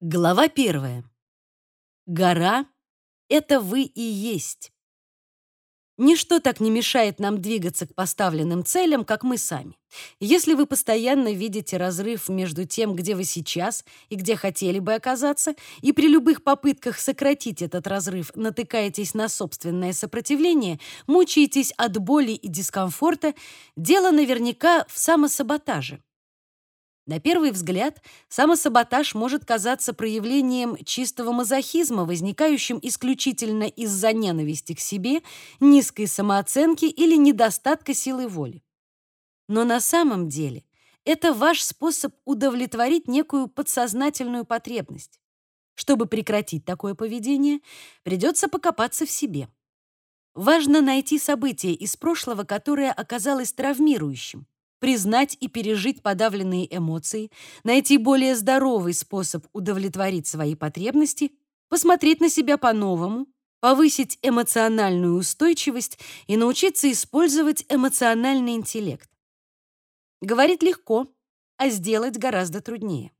Глава первая. Гора — это вы и есть. Ничто так не мешает нам двигаться к поставленным целям, как мы сами. Если вы постоянно видите разрыв между тем, где вы сейчас и где хотели бы оказаться, и при любых попытках сократить этот разрыв натыкаетесь на собственное сопротивление, мучаетесь от боли и дискомфорта, дело наверняка в самосаботаже. На первый взгляд, самосаботаж может казаться проявлением чистого мазохизма, возникающим исключительно из-за ненависти к себе, низкой самооценки или недостатка силы воли. Но на самом деле это ваш способ удовлетворить некую подсознательную потребность. Чтобы прекратить такое поведение, придется покопаться в себе. Важно найти событие из прошлого, которое оказалось травмирующим, признать и пережить подавленные эмоции, найти более здоровый способ удовлетворить свои потребности, посмотреть на себя по-новому, повысить эмоциональную устойчивость и научиться использовать эмоциональный интеллект. Говорить легко, а сделать гораздо труднее.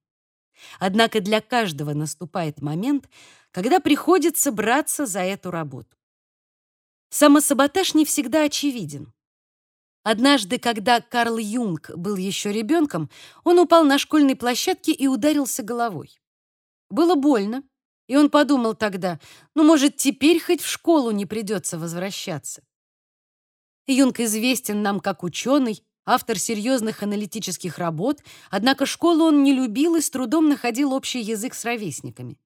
Однако для каждого наступает момент, когда приходится браться за эту работу. Самосаботаж не всегда очевиден. Однажды, когда Карл Юнг был еще ребенком, он упал на школьной площадке и ударился головой. Было больно, и он подумал тогда, ну, может, теперь хоть в школу не придется возвращаться. Юнг известен нам как ученый, автор серьезных аналитических работ, однако школу он не любил и с трудом находил общий язык с ровесниками.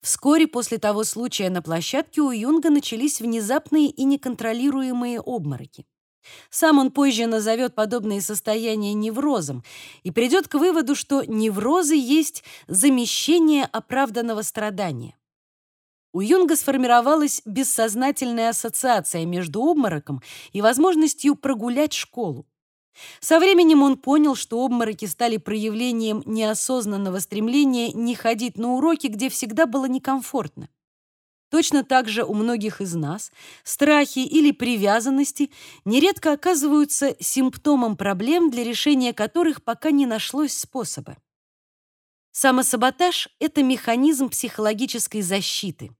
Вскоре после того случая на площадке у Юнга начались внезапные и неконтролируемые обмороки. Сам он позже назовет подобные состояния неврозом и придет к выводу, что неврозы есть замещение оправданного страдания. У Юнга сформировалась бессознательная ассоциация между обмороком и возможностью прогулять школу. Со временем он понял, что обмороки стали проявлением неосознанного стремления не ходить на уроки, где всегда было некомфортно. Точно так же у многих из нас страхи или привязанности нередко оказываются симптомом проблем, для решения которых пока не нашлось способа. Самосаботаж — это механизм психологической защиты.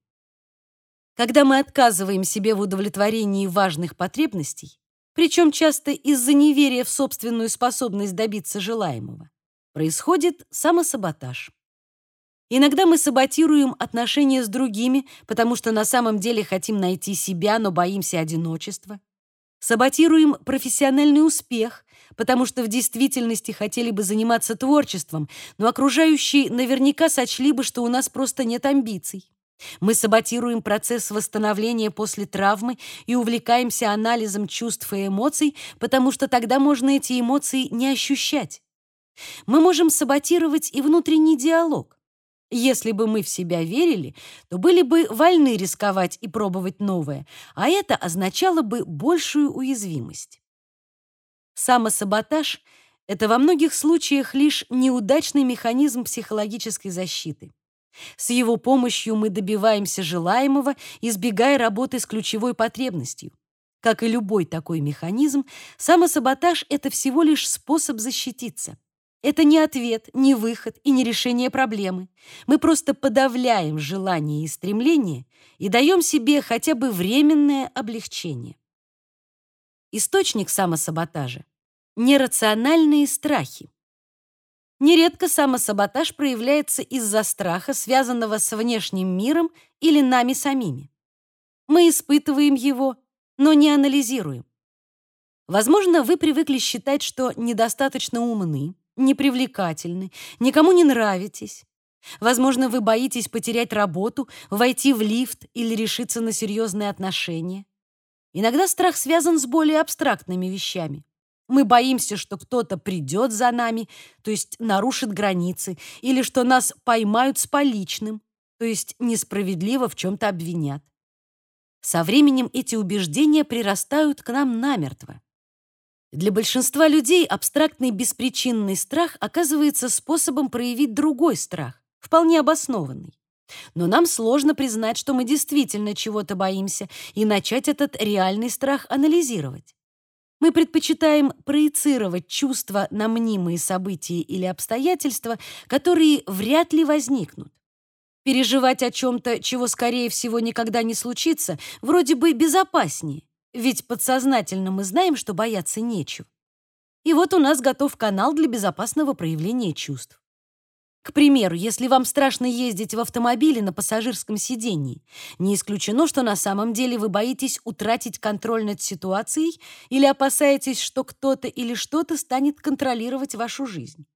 Когда мы отказываем себе в удовлетворении важных потребностей, причем часто из-за неверия в собственную способность добиться желаемого, происходит самосаботаж. Иногда мы саботируем отношения с другими, потому что на самом деле хотим найти себя, но боимся одиночества. Саботируем профессиональный успех, потому что в действительности хотели бы заниматься творчеством, но окружающие наверняка сочли бы, что у нас просто нет амбиций. Мы саботируем процесс восстановления после травмы и увлекаемся анализом чувств и эмоций, потому что тогда можно эти эмоции не ощущать. Мы можем саботировать и внутренний диалог. Если бы мы в себя верили, то были бы вольны рисковать и пробовать новое, а это означало бы большую уязвимость. Самосаботаж — это во многих случаях лишь неудачный механизм психологической защиты. С его помощью мы добиваемся желаемого, избегая работы с ключевой потребностью. Как и любой такой механизм, самосаботаж — это всего лишь способ защититься. Это не ответ, не выход и не решение проблемы. Мы просто подавляем желания и стремления и даем себе хотя бы временное облегчение. Источник самосаботажа — нерациональные страхи. Нередко самосаботаж проявляется из-за страха, связанного с внешним миром или нами самими. Мы испытываем его, но не анализируем. Возможно, вы привыкли считать, что недостаточно умны, непривлекательны, никому не нравитесь. Возможно, вы боитесь потерять работу, войти в лифт или решиться на серьезные отношения. Иногда страх связан с более абстрактными вещами. Мы боимся, что кто-то придет за нами, то есть нарушит границы, или что нас поймают с поличным, то есть несправедливо в чем-то обвинят. Со временем эти убеждения прирастают к нам намертво. Для большинства людей абстрактный беспричинный страх оказывается способом проявить другой страх, вполне обоснованный. Но нам сложно признать, что мы действительно чего-то боимся, и начать этот реальный страх анализировать. Мы предпочитаем проецировать чувства на мнимые события или обстоятельства, которые вряд ли возникнут. Переживать о чем-то, чего, скорее всего, никогда не случится, вроде бы безопаснее, ведь подсознательно мы знаем, что бояться нечего. И вот у нас готов канал для безопасного проявления чувств. К примеру, если вам страшно ездить в автомобиле на пассажирском сидении, не исключено, что на самом деле вы боитесь утратить контроль над ситуацией или опасаетесь, что кто-то или что-то станет контролировать вашу жизнь.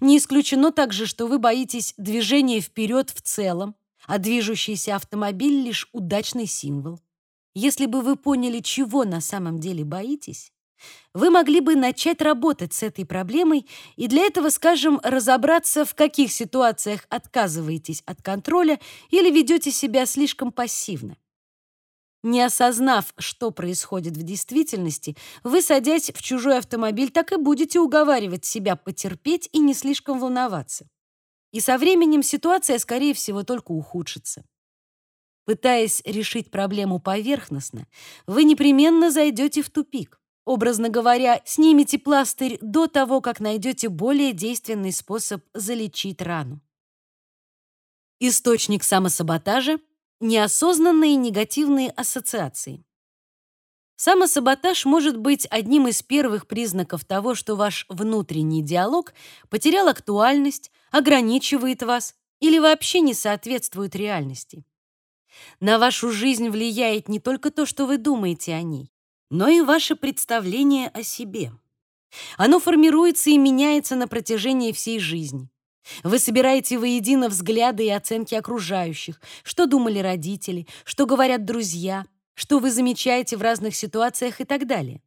Не исключено также, что вы боитесь движения вперед в целом, а движущийся автомобиль — лишь удачный символ. Если бы вы поняли, чего на самом деле боитесь, вы могли бы начать работать с этой проблемой и для этого, скажем, разобраться, в каких ситуациях отказываетесь от контроля или ведете себя слишком пассивно. Не осознав, что происходит в действительности, вы, садясь в чужой автомобиль, так и будете уговаривать себя потерпеть и не слишком волноваться. И со временем ситуация, скорее всего, только ухудшится. Пытаясь решить проблему поверхностно, вы непременно зайдете в тупик. Образно говоря, снимите пластырь до того, как найдете более действенный способ залечить рану. Источник самосаботажа — неосознанные негативные ассоциации. Самосаботаж может быть одним из первых признаков того, что ваш внутренний диалог потерял актуальность, ограничивает вас или вообще не соответствует реальности. На вашу жизнь влияет не только то, что вы думаете о ней, но и ваше представление о себе. Оно формируется и меняется на протяжении всей жизни. Вы собираете воедино взгляды и оценки окружающих, что думали родители, что говорят друзья, что вы замечаете в разных ситуациях и так далее.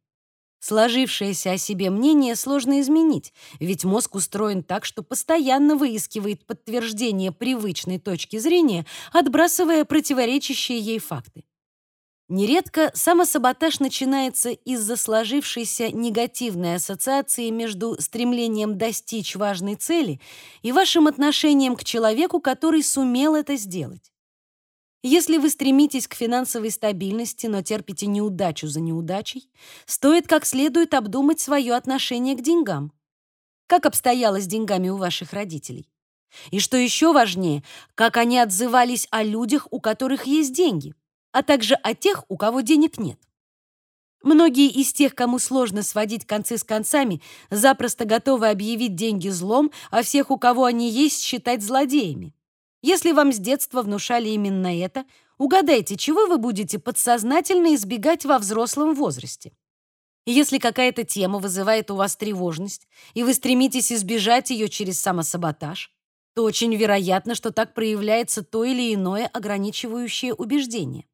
Сложившееся о себе мнение сложно изменить, ведь мозг устроен так, что постоянно выискивает подтверждение привычной точки зрения, отбрасывая противоречащие ей факты. Нередко самосаботаж начинается из-за сложившейся негативной ассоциации между стремлением достичь важной цели и вашим отношением к человеку, который сумел это сделать. Если вы стремитесь к финансовой стабильности, но терпите неудачу за неудачей, стоит как следует обдумать свое отношение к деньгам. Как обстояло с деньгами у ваших родителей? И что еще важнее, как они отзывались о людях, у которых есть деньги – а также о тех, у кого денег нет. Многие из тех, кому сложно сводить концы с концами, запросто готовы объявить деньги злом, а всех, у кого они есть, считать злодеями. Если вам с детства внушали именно это, угадайте, чего вы будете подсознательно избегать во взрослом возрасте. если какая-то тема вызывает у вас тревожность, и вы стремитесь избежать ее через самосаботаж, то очень вероятно, что так проявляется то или иное ограничивающее убеждение.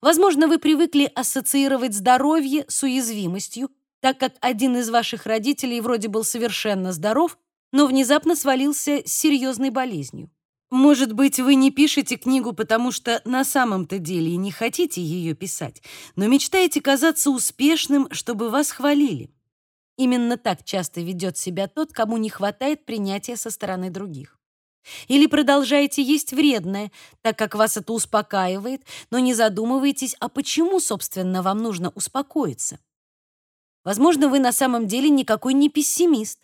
Возможно, вы привыкли ассоциировать здоровье с уязвимостью, так как один из ваших родителей вроде был совершенно здоров, но внезапно свалился с серьезной болезнью. Может быть, вы не пишете книгу, потому что на самом-то деле не хотите ее писать, но мечтаете казаться успешным, чтобы вас хвалили. Именно так часто ведет себя тот, кому не хватает принятия со стороны других. Или продолжаете есть вредное, так как вас это успокаивает, но не задумываетесь, а почему, собственно, вам нужно успокоиться. Возможно, вы на самом деле никакой не пессимист,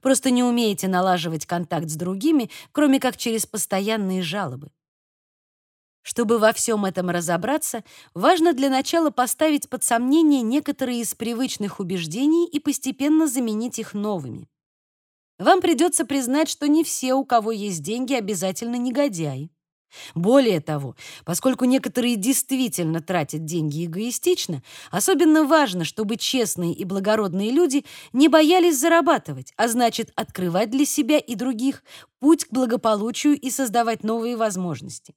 просто не умеете налаживать контакт с другими, кроме как через постоянные жалобы. Чтобы во всем этом разобраться, важно для начала поставить под сомнение некоторые из привычных убеждений и постепенно заменить их новыми. Вам придется признать, что не все, у кого есть деньги, обязательно негодяи. Более того, поскольку некоторые действительно тратят деньги эгоистично, особенно важно, чтобы честные и благородные люди не боялись зарабатывать, а значит, открывать для себя и других путь к благополучию и создавать новые возможности.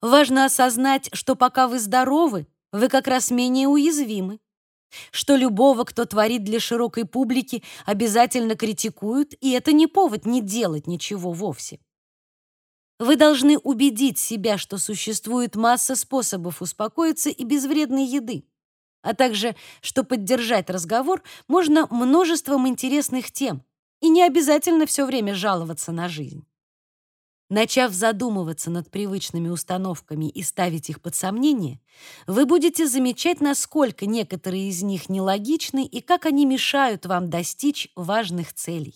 Важно осознать, что пока вы здоровы, вы как раз менее уязвимы что любого, кто творит для широкой публики, обязательно критикуют, и это не повод не делать ничего вовсе. Вы должны убедить себя, что существует масса способов успокоиться и без вредной еды, а также, что поддержать разговор можно множеством интересных тем, и не обязательно все время жаловаться на жизнь. Начав задумываться над привычными установками и ставить их под сомнение, вы будете замечать, насколько некоторые из них нелогичны и как они мешают вам достичь важных целей.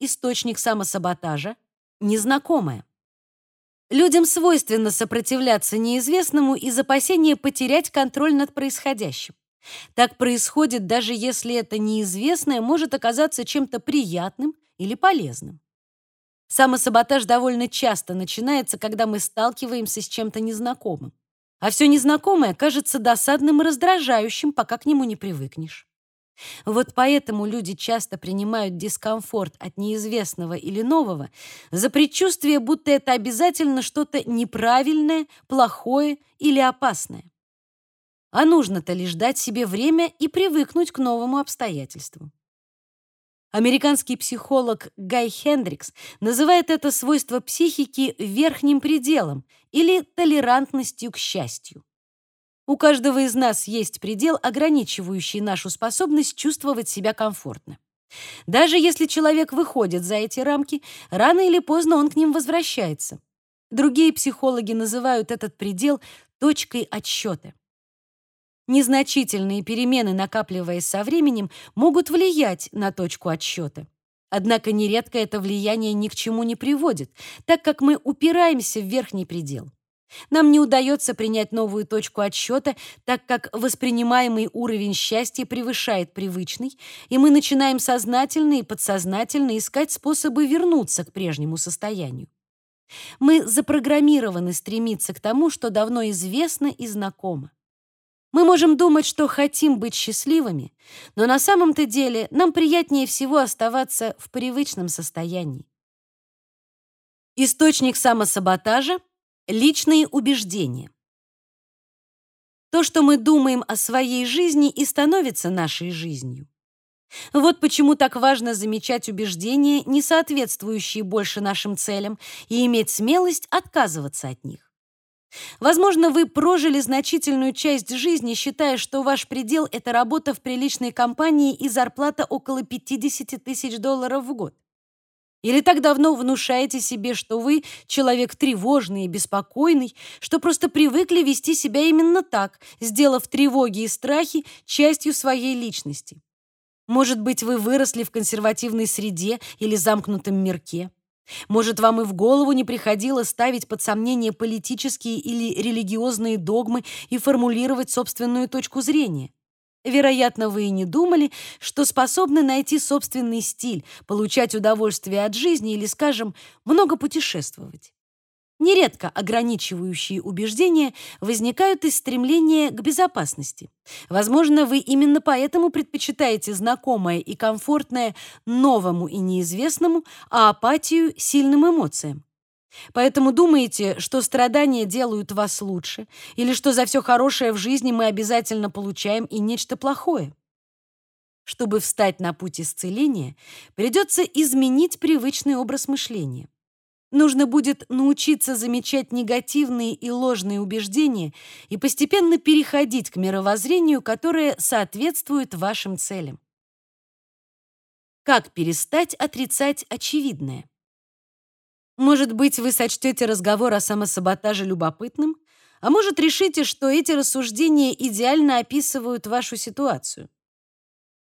Источник самосаботажа — незнакомое. Людям свойственно сопротивляться неизвестному из опасения потерять контроль над происходящим. Так происходит, даже если это неизвестное может оказаться чем-то приятным или полезным. Самосаботаж довольно часто начинается, когда мы сталкиваемся с чем-то незнакомым. А все незнакомое кажется досадным и раздражающим, пока к нему не привыкнешь. Вот поэтому люди часто принимают дискомфорт от неизвестного или нового за предчувствие, будто это обязательно что-то неправильное, плохое или опасное. А нужно-то лишь дать себе время и привыкнуть к новому обстоятельству. Американский психолог Гай Хендрикс называет это свойство психики верхним пределом или толерантностью к счастью. У каждого из нас есть предел, ограничивающий нашу способность чувствовать себя комфортно. Даже если человек выходит за эти рамки, рано или поздно он к ним возвращается. Другие психологи называют этот предел точкой отсчета. Незначительные перемены, накапливаясь со временем, могут влиять на точку отсчета. Однако нередко это влияние ни к чему не приводит, так как мы упираемся в верхний предел. Нам не удается принять новую точку отсчета, так как воспринимаемый уровень счастья превышает привычный, и мы начинаем сознательно и подсознательно искать способы вернуться к прежнему состоянию. Мы запрограммированы стремиться к тому, что давно известно и знакомо. Мы можем думать, что хотим быть счастливыми, но на самом-то деле нам приятнее всего оставаться в привычном состоянии. Источник самосаботажа — личные убеждения. То, что мы думаем о своей жизни, и становится нашей жизнью. Вот почему так важно замечать убеждения, не соответствующие больше нашим целям, и иметь смелость отказываться от них. Возможно, вы прожили значительную часть жизни, считая, что ваш предел — это работа в приличной компании и зарплата около 50 тысяч долларов в год. Или так давно внушаете себе, что вы человек тревожный и беспокойный, что просто привыкли вести себя именно так, сделав тревоги и страхи частью своей личности. Может быть, вы выросли в консервативной среде или замкнутом мирке. Может, вам и в голову не приходило ставить под сомнение политические или религиозные догмы и формулировать собственную точку зрения? Вероятно, вы и не думали, что способны найти собственный стиль, получать удовольствие от жизни или, скажем, много путешествовать. Нередко ограничивающие убеждения возникают из стремления к безопасности. Возможно, вы именно поэтому предпочитаете знакомое и комфортное новому и неизвестному, а апатию сильным эмоциям. Поэтому думаете, что страдания делают вас лучше, или что за все хорошее в жизни мы обязательно получаем и нечто плохое. Чтобы встать на путь исцеления, придется изменить привычный образ мышления. Нужно будет научиться замечать негативные и ложные убеждения и постепенно переходить к мировоззрению, которое соответствует вашим целям. Как перестать отрицать очевидное? Может быть, вы сочтете разговор о самосаботаже любопытным, а может, решите, что эти рассуждения идеально описывают вашу ситуацию.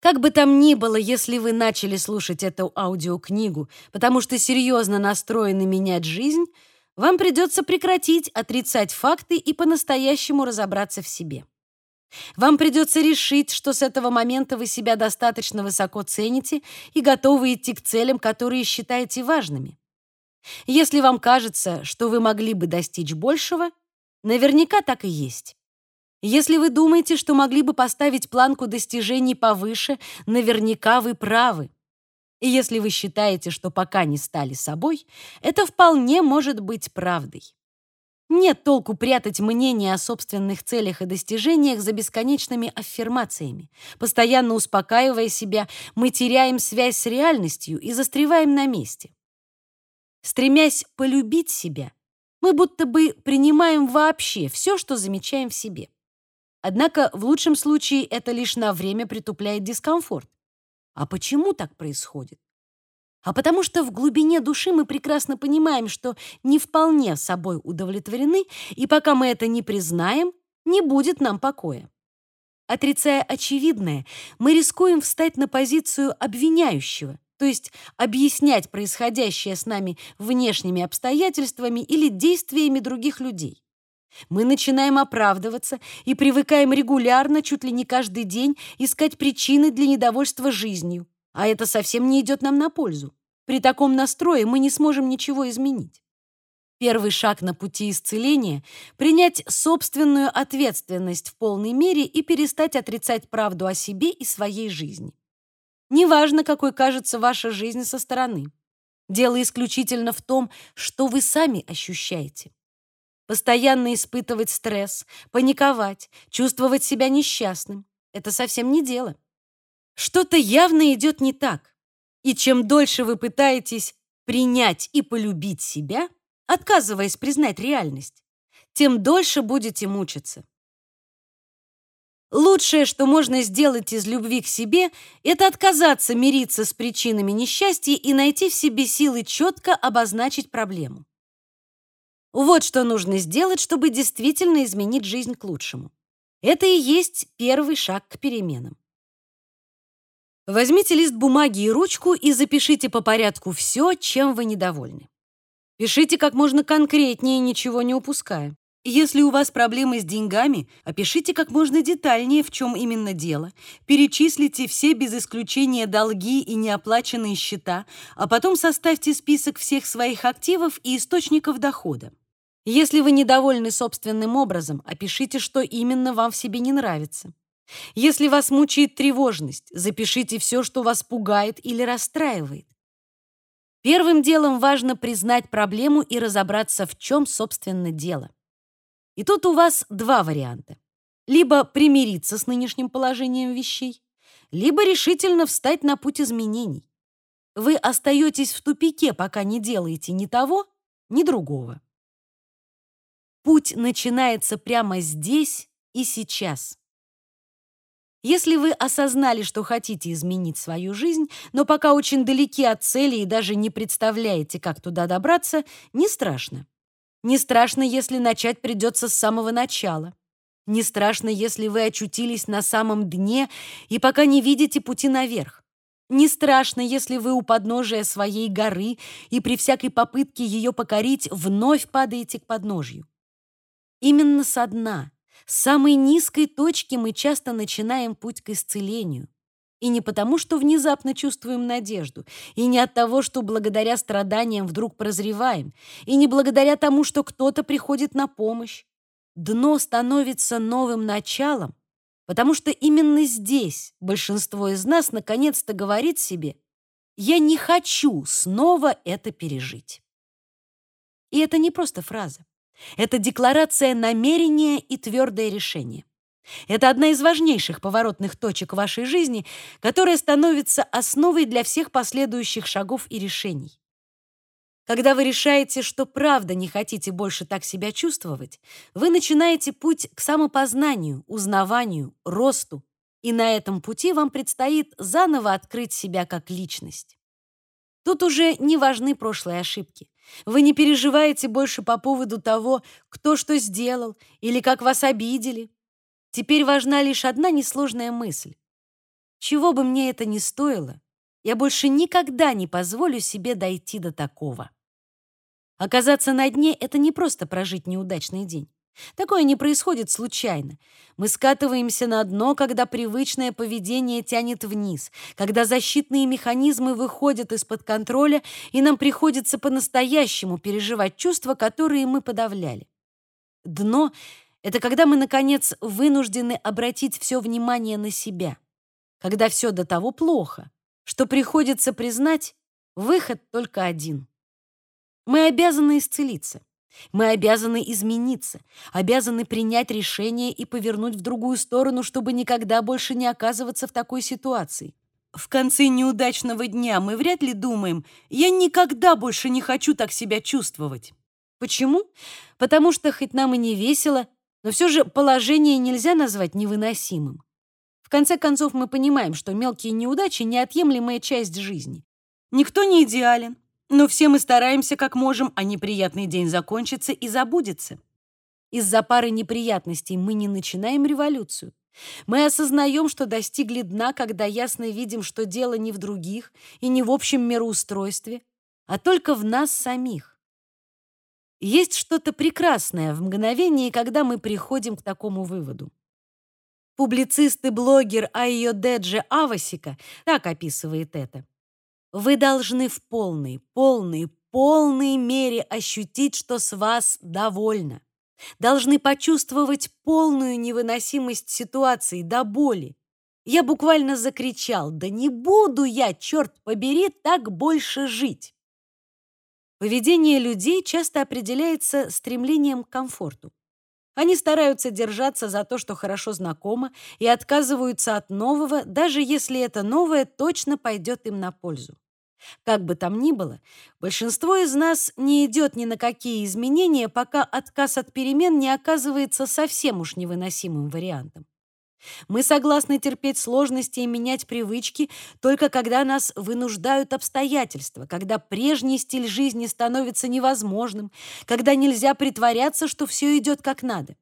Как бы там ни было, если вы начали слушать эту аудиокнигу, потому что серьезно настроены менять жизнь, вам придется прекратить отрицать факты и по-настоящему разобраться в себе. Вам придется решить, что с этого момента вы себя достаточно высоко цените и готовы идти к целям, которые считаете важными. Если вам кажется, что вы могли бы достичь большего, наверняка так и есть. Если вы думаете, что могли бы поставить планку достижений повыше, наверняка вы правы. И если вы считаете, что пока не стали собой, это вполне может быть правдой. Нет толку прятать мнение о собственных целях и достижениях за бесконечными аффирмациями. Постоянно успокаивая себя, мы теряем связь с реальностью и застреваем на месте. Стремясь полюбить себя, мы будто бы принимаем вообще все, что замечаем в себе. Однако в лучшем случае это лишь на время притупляет дискомфорт. А почему так происходит? А потому что в глубине души мы прекрасно понимаем, что не вполне собой удовлетворены, и пока мы это не признаем, не будет нам покоя. Отрицая очевидное, мы рискуем встать на позицию обвиняющего, то есть объяснять происходящее с нами внешними обстоятельствами или действиями других людей. Мы начинаем оправдываться и привыкаем регулярно, чуть ли не каждый день, искать причины для недовольства жизнью, а это совсем не идет нам на пользу. При таком настрое мы не сможем ничего изменить. Первый шаг на пути исцеления — принять собственную ответственность в полной мере и перестать отрицать правду о себе и своей жизни. Неважно, какой кажется ваша жизнь со стороны. Дело исключительно в том, что вы сами ощущаете. Постоянно испытывать стресс, паниковать, чувствовать себя несчастным — это совсем не дело. Что-то явно идет не так. И чем дольше вы пытаетесь принять и полюбить себя, отказываясь признать реальность, тем дольше будете мучиться. Лучшее, что можно сделать из любви к себе, это отказаться мириться с причинами несчастья и найти в себе силы четко обозначить проблему. Вот что нужно сделать, чтобы действительно изменить жизнь к лучшему. Это и есть первый шаг к переменам. Возьмите лист бумаги и ручку и запишите по порядку все, чем вы недовольны. Пишите как можно конкретнее, ничего не упуская. Если у вас проблемы с деньгами, опишите как можно детальнее, в чем именно дело. Перечислите все без исключения долги и неоплаченные счета, а потом составьте список всех своих активов и источников дохода. Если вы недовольны собственным образом, опишите, что именно вам в себе не нравится. Если вас мучает тревожность, запишите все, что вас пугает или расстраивает. Первым делом важно признать проблему и разобраться, в чем, собственно, дело. И тут у вас два варианта. Либо примириться с нынешним положением вещей, либо решительно встать на путь изменений. Вы остаетесь в тупике, пока не делаете ни того, ни другого. Путь начинается прямо здесь и сейчас. Если вы осознали, что хотите изменить свою жизнь, но пока очень далеки от цели и даже не представляете, как туда добраться, не страшно. Не страшно, если начать придется с самого начала. Не страшно, если вы очутились на самом дне и пока не видите пути наверх. Не страшно, если вы у подножия своей горы и при всякой попытке ее покорить вновь падаете к подножью. Именно со дна, с самой низкой точки мы часто начинаем путь к исцелению. И не потому, что внезапно чувствуем надежду, и не от того, что благодаря страданиям вдруг прозреваем, и не благодаря тому, что кто-то приходит на помощь. Дно становится новым началом, потому что именно здесь большинство из нас наконец-то говорит себе «я не хочу снова это пережить». И это не просто фраза. Это декларация намерения и твердое решение. Это одна из важнейших поворотных точек вашей жизни, которая становится основой для всех последующих шагов и решений. Когда вы решаете, что правда не хотите больше так себя чувствовать, вы начинаете путь к самопознанию, узнаванию, росту, и на этом пути вам предстоит заново открыть себя как личность. Тут уже не важны прошлые ошибки. Вы не переживаете больше по поводу того, кто что сделал или как вас обидели. Теперь важна лишь одна несложная мысль. Чего бы мне это ни стоило, я больше никогда не позволю себе дойти до такого. Оказаться на дне — это не просто прожить неудачный день. Такое не происходит случайно. Мы скатываемся на дно, когда привычное поведение тянет вниз, когда защитные механизмы выходят из-под контроля, и нам приходится по-настоящему переживать чувства, которые мы подавляли. Дно — это когда мы, наконец, вынуждены обратить все внимание на себя, когда все до того плохо, что приходится признать, выход только один. Мы обязаны исцелиться. Мы обязаны измениться, обязаны принять решение и повернуть в другую сторону, чтобы никогда больше не оказываться в такой ситуации. В конце неудачного дня мы вряд ли думаем, я никогда больше не хочу так себя чувствовать. Почему? Потому что хоть нам и не весело, но все же положение нельзя назвать невыносимым. В конце концов, мы понимаем, что мелкие неудачи — неотъемлемая часть жизни. Никто не идеален, но все мы стараемся как можем, а неприятный день закончится и забудется. Из-за пары неприятностей мы не начинаем революцию. Мы осознаем, что достигли дна, когда ясно видим, что дело не в других и не в общем мироустройстве, а только в нас самих. Есть что-то прекрасное в мгновении, когда мы приходим к такому выводу. Публицист и блогер Айодеджи Авасика так описывает это. Вы должны в полной, полной, полной мере ощутить, что с вас довольно. Должны почувствовать полную невыносимость ситуации до боли. Я буквально закричал, да не буду я, черт побери, так больше жить. Поведение людей часто определяется стремлением к комфорту. Они стараются держаться за то, что хорошо знакомо, и отказываются от нового, даже если это новое точно пойдет им на пользу. Как бы там ни было, большинство из нас не идет ни на какие изменения, пока отказ от перемен не оказывается совсем уж невыносимым вариантом. Мы согласны терпеть сложности и менять привычки только когда нас вынуждают обстоятельства, когда прежний стиль жизни становится невозможным, когда нельзя притворяться, что все идет как надо.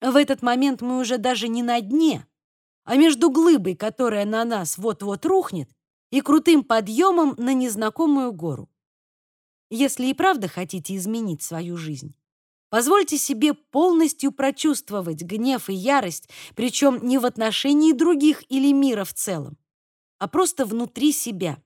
В этот момент мы уже даже не на дне, а между глыбой, которая на нас вот-вот рухнет, и крутым подъемом на незнакомую гору. Если и правда хотите изменить свою жизнь, позвольте себе полностью прочувствовать гнев и ярость, причем не в отношении других или мира в целом, а просто внутри себя.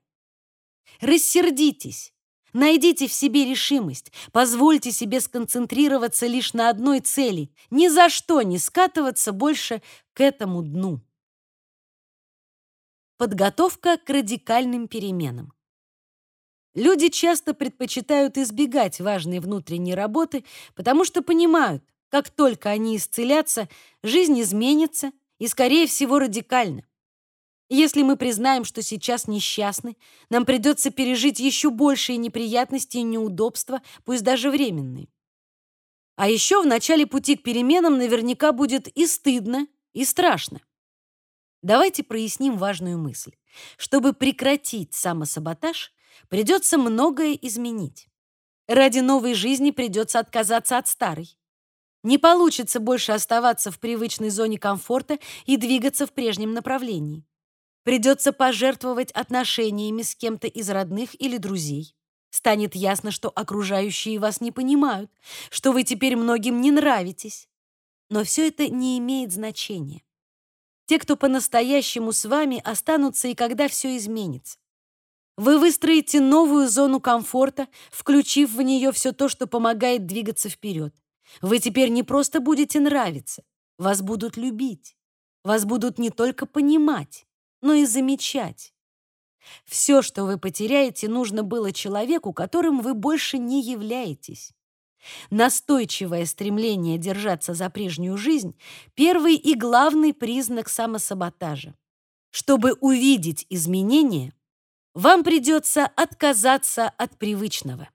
Рассердитесь, найдите в себе решимость, позвольте себе сконцентрироваться лишь на одной цели, ни за что не скатываться больше к этому дну. Подготовка к радикальным переменам. Люди часто предпочитают избегать важной внутренней работы, потому что понимают, как только они исцелятся, жизнь изменится и, скорее всего, радикально. Если мы признаем, что сейчас несчастны, нам придется пережить еще большие неприятности и неудобства, пусть даже временные. А еще в начале пути к переменам наверняка будет и стыдно, и страшно. Давайте проясним важную мысль. Чтобы прекратить самосаботаж, придется многое изменить. Ради новой жизни придется отказаться от старой. Не получится больше оставаться в привычной зоне комфорта и двигаться в прежнем направлении. Придется пожертвовать отношениями с кем-то из родных или друзей. Станет ясно, что окружающие вас не понимают, что вы теперь многим не нравитесь. Но все это не имеет значения. Те, кто по-настоящему с вами, останутся и когда все изменится. Вы выстроите новую зону комфорта, включив в нее все то, что помогает двигаться вперед. Вы теперь не просто будете нравиться, вас будут любить. Вас будут не только понимать, но и замечать. Все, что вы потеряете, нужно было человеку, которым вы больше не являетесь. Настойчивое стремление держаться за прежнюю жизнь – первый и главный признак самосаботажа. Чтобы увидеть изменения, вам придется отказаться от привычного.